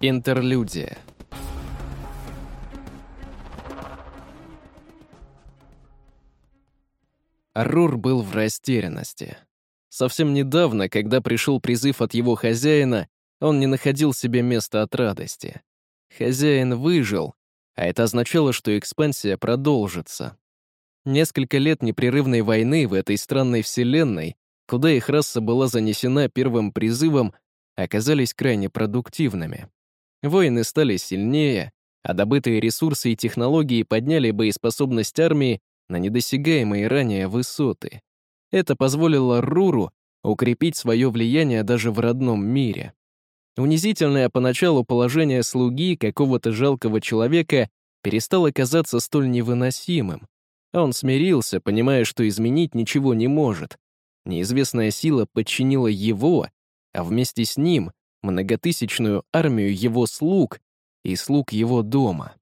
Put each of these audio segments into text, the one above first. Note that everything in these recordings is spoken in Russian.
Интерлюдия. Рур был в растерянности. Совсем недавно, когда пришел призыв от его хозяина, он не находил себе места от радости. Хозяин выжил, а это означало, что экспансия продолжится. Несколько лет непрерывной войны в этой странной вселенной, куда их раса была занесена первым призывом, оказались крайне продуктивными. Воины стали сильнее, а добытые ресурсы и технологии подняли боеспособность армии на недосягаемые ранее высоты. Это позволило Руру укрепить свое влияние даже в родном мире. Унизительное поначалу положение слуги какого-то жалкого человека перестало казаться столь невыносимым. Он смирился, понимая, что изменить ничего не может. Неизвестная сила подчинила его, а вместе с ним многотысячную армию его слуг и слуг его дома.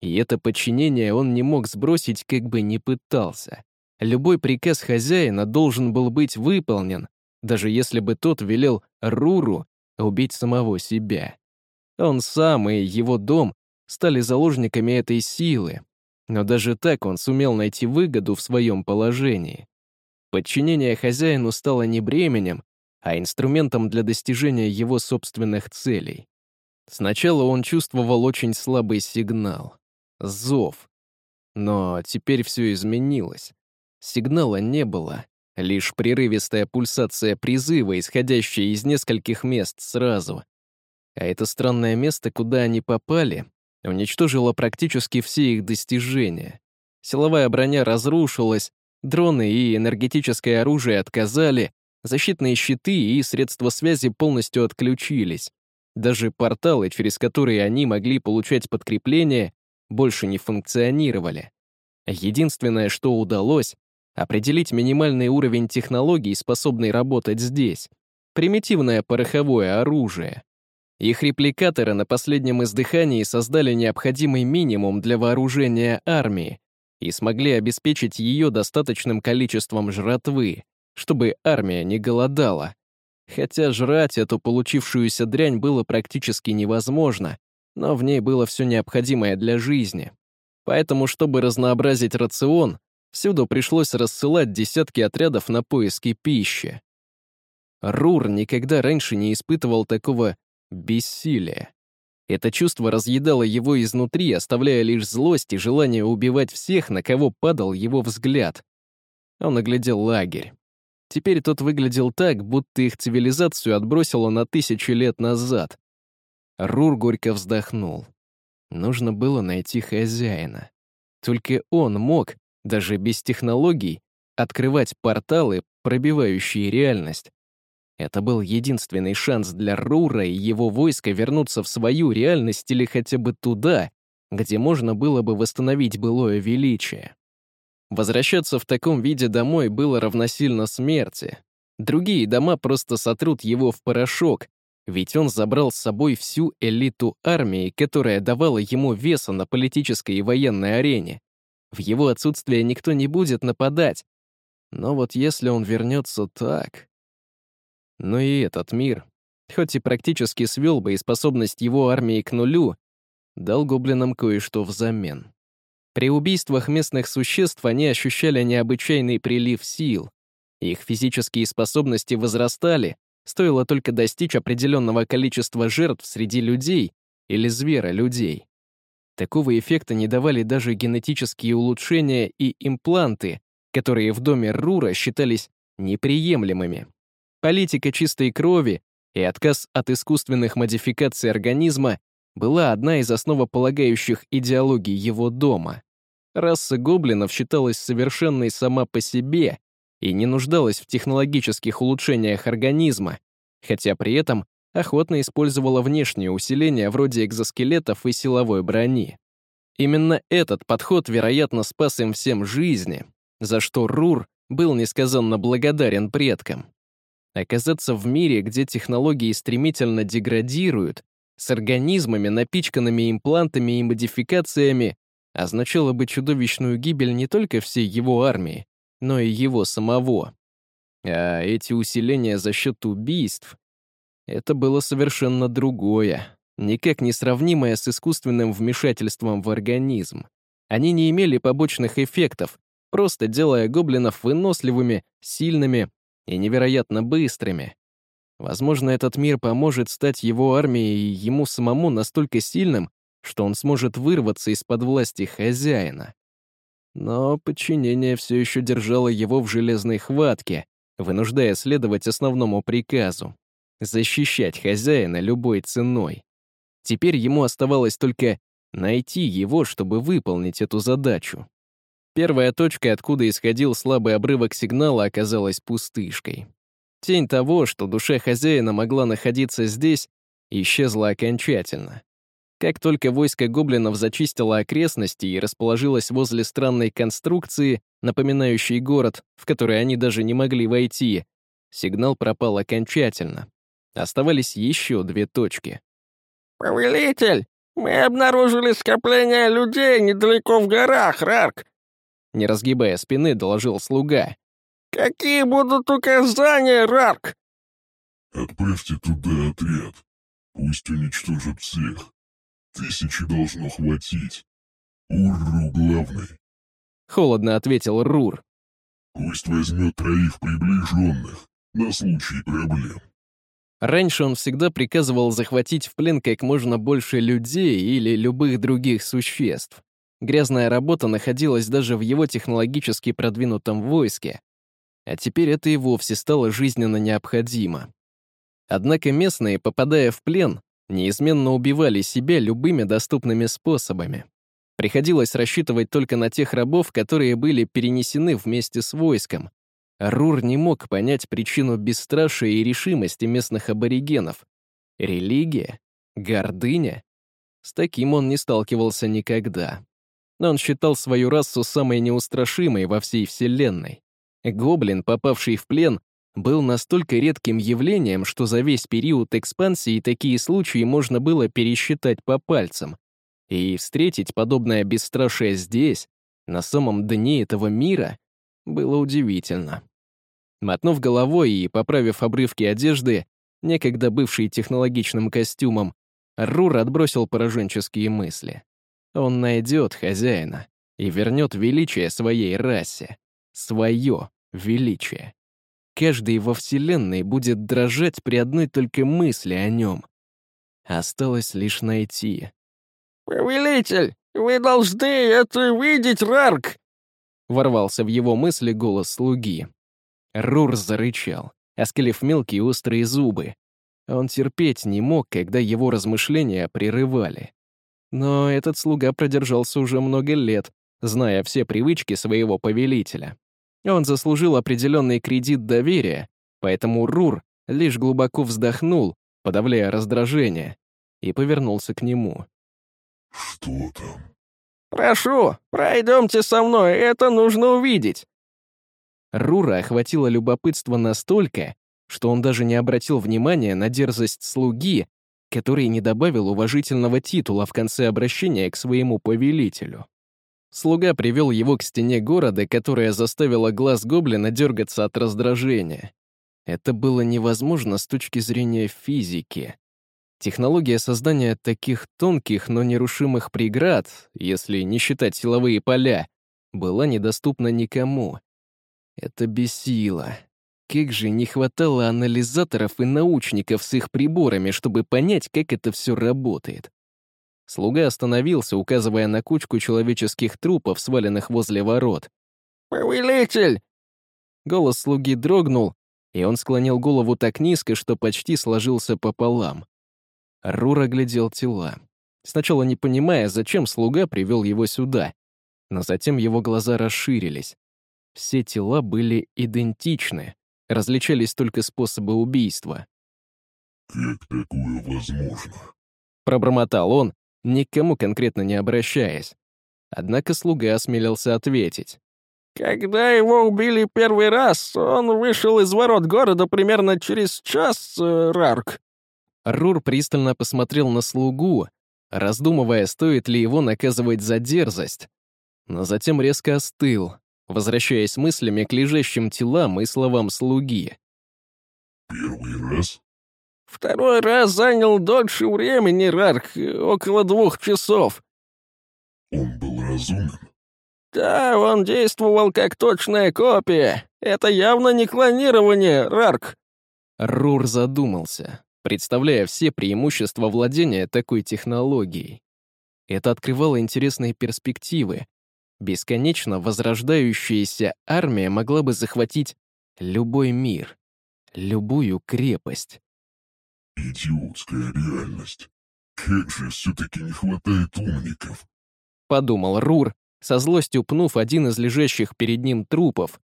И это подчинение он не мог сбросить, как бы ни пытался. Любой приказ хозяина должен был быть выполнен, даже если бы тот велел Руру убить самого себя. Он сам и его дом стали заложниками этой силы, но даже так он сумел найти выгоду в своем положении. Подчинение хозяину стало не бременем, а инструментом для достижения его собственных целей. Сначала он чувствовал очень слабый сигнал — зов. Но теперь все изменилось. Сигнала не было, лишь прерывистая пульсация призыва, исходящая из нескольких мест сразу. А это странное место, куда они попали, уничтожило практически все их достижения. Силовая броня разрушилась, дроны и энергетическое оружие отказали, Защитные щиты и средства связи полностью отключились. Даже порталы, через которые они могли получать подкрепление, больше не функционировали. Единственное, что удалось, определить минимальный уровень технологий, способный работать здесь. Примитивное пороховое оружие. Их репликаторы на последнем издыхании создали необходимый минимум для вооружения армии и смогли обеспечить ее достаточным количеством жратвы, чтобы армия не голодала. Хотя жрать эту получившуюся дрянь было практически невозможно, но в ней было все необходимое для жизни. Поэтому, чтобы разнообразить рацион, всюду пришлось рассылать десятки отрядов на поиски пищи. Рур никогда раньше не испытывал такого бессилия. Это чувство разъедало его изнутри, оставляя лишь злость и желание убивать всех, на кого падал его взгляд. Он оглядел лагерь. Теперь тот выглядел так, будто их цивилизацию отбросило на тысячи лет назад. Рур горько вздохнул. Нужно было найти хозяина. Только он мог, даже без технологий, открывать порталы, пробивающие реальность. Это был единственный шанс для Рура и его войска вернуться в свою реальность или хотя бы туда, где можно было бы восстановить былое величие. Возвращаться в таком виде домой было равносильно смерти. Другие дома просто сотрут его в порошок, ведь он забрал с собой всю элиту армии, которая давала ему веса на политической и военной арене. В его отсутствие никто не будет нападать. Но вот если он вернется так... Но и этот мир, хоть и практически свел боеспособность его армии к нулю, дал гоблинам кое-что взамен. При убийствах местных существ они ощущали необычайный прилив сил. Их физические способности возрастали, стоило только достичь определенного количества жертв среди людей или звера-людей. Такого эффекта не давали даже генетические улучшения и импланты, которые в доме Рура считались неприемлемыми. Политика чистой крови и отказ от искусственных модификаций организма была одна из основополагающих идеологий его дома. Раса гоблинов считалась совершенной сама по себе и не нуждалась в технологических улучшениях организма, хотя при этом охотно использовала внешние усиления вроде экзоскелетов и силовой брони. Именно этот подход, вероятно, спас им всем жизни, за что Рур был несказанно благодарен предкам. Оказаться в мире, где технологии стремительно деградируют, с организмами, напичканными имплантами и модификациями, означало бы чудовищную гибель не только всей его армии, но и его самого. А эти усиления за счет убийств — это было совершенно другое, никак не сравнимое с искусственным вмешательством в организм. Они не имели побочных эффектов, просто делая гоблинов выносливыми, сильными и невероятно быстрыми. Возможно, этот мир поможет стать его армией и ему самому настолько сильным, что он сможет вырваться из-под власти хозяина. Но подчинение все еще держало его в железной хватке, вынуждая следовать основному приказу — защищать хозяина любой ценой. Теперь ему оставалось только найти его, чтобы выполнить эту задачу. Первая точка, откуда исходил слабый обрывок сигнала, оказалась пустышкой. Тень того, что душа хозяина могла находиться здесь, исчезла окончательно. Как только войско гоблинов зачистило окрестности и расположилось возле странной конструкции, напоминающей город, в который они даже не могли войти, сигнал пропал окончательно. Оставались еще две точки. «Повелитель, мы обнаружили скопление людей недалеко в горах, Рарк!» Не разгибая спины, доложил слуга. «Какие будут указания, Рарк?» «Отправьте туда отряд. Пусть уничтожат всех. Тысячи должно хватить. Урру главный. Холодно ответил Рур. Пусть возьмет троих приближенных на случай проблем. Раньше он всегда приказывал захватить в плен как можно больше людей или любых других существ. Грязная работа находилась даже в его технологически продвинутом войске, а теперь это и вовсе стало жизненно необходимо. Однако местные, попадая в плен, неизменно убивали себя любыми доступными способами. Приходилось рассчитывать только на тех рабов, которые были перенесены вместе с войском. Рур не мог понять причину бесстрашия и решимости местных аборигенов. Религия? Гордыня? С таким он не сталкивался никогда. Но он считал свою расу самой неустрашимой во всей Вселенной. Гоблин, попавший в плен, был настолько редким явлением, что за весь период экспансии такие случаи можно было пересчитать по пальцам. И встретить подобное бесстрашие здесь, на самом дне этого мира, было удивительно. Мотнув головой и поправив обрывки одежды, некогда бывший технологичным костюмом, Рур отбросил пораженческие мысли. Он найдет хозяина и вернет величие своей расе. Свое величие. Каждый во Вселенной будет дрожать при одной только мысли о нем. Осталось лишь найти. «Повелитель, вы должны это видеть, Рарк!» Ворвался в его мысли голос слуги. Рур зарычал, оскалив мелкие острые зубы. Он терпеть не мог, когда его размышления прерывали. Но этот слуга продержался уже много лет, зная все привычки своего повелителя. Он заслужил определенный кредит доверия, поэтому Рур лишь глубоко вздохнул, подавляя раздражение, и повернулся к нему. «Что там?» «Прошу, пройдемте со мной, это нужно увидеть». Рура охватило любопытство настолько, что он даже не обратил внимания на дерзость слуги, который не добавил уважительного титула в конце обращения к своему повелителю. Слуга привел его к стене города, которая заставила глаз гоблина дергаться от раздражения. Это было невозможно с точки зрения физики. Технология создания таких тонких, но нерушимых преград, если не считать силовые поля, была недоступна никому. Это бесило. Как же не хватало анализаторов и научников с их приборами, чтобы понять, как это все работает. Слуга остановился, указывая на кучку человеческих трупов, сваленных возле ворот. «Повелитель!» Голос слуги дрогнул, и он склонил голову так низко, что почти сложился пополам. Рур оглядел тела, сначала не понимая, зачем слуга привел его сюда, но затем его глаза расширились. Все тела были идентичны, различались только способы убийства. «Как такое возможно?» Пробормотал он, никому конкретно не обращаясь. Однако слуга осмелился ответить. «Когда его убили первый раз, он вышел из ворот города примерно через час, э, Рарк». Рур пристально посмотрел на слугу, раздумывая, стоит ли его наказывать за дерзость, но затем резко остыл, возвращаясь мыслями к лежащим телам и словам слуги. «Первый раз?» Второй раз занял дольше времени, Рарк, около двух часов. Он был разумен. Да, он действовал как точная копия. Это явно не клонирование, Рарк. Рур задумался, представляя все преимущества владения такой технологией. Это открывало интересные перспективы. Бесконечно возрождающаяся армия могла бы захватить любой мир, любую крепость. Идиотская реальность. Как же все-таки не хватает умников. Подумал Рур, со злостью пнув один из лежащих перед ним трупов,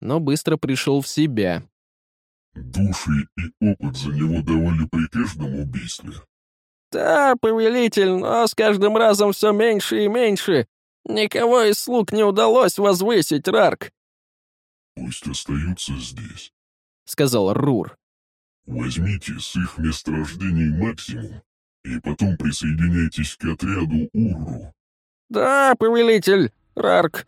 но быстро пришел в себя. Души и опыт за него давали при каждом убийстве. Да, повелитель, но с каждым разом все меньше и меньше. Никого из слуг не удалось возвысить, Рарк. Пусть остаются здесь. Сказал Рур. Возьмите с их месторождений максимум и потом присоединяйтесь к отряду Урру. Да, повелитель, Рарк.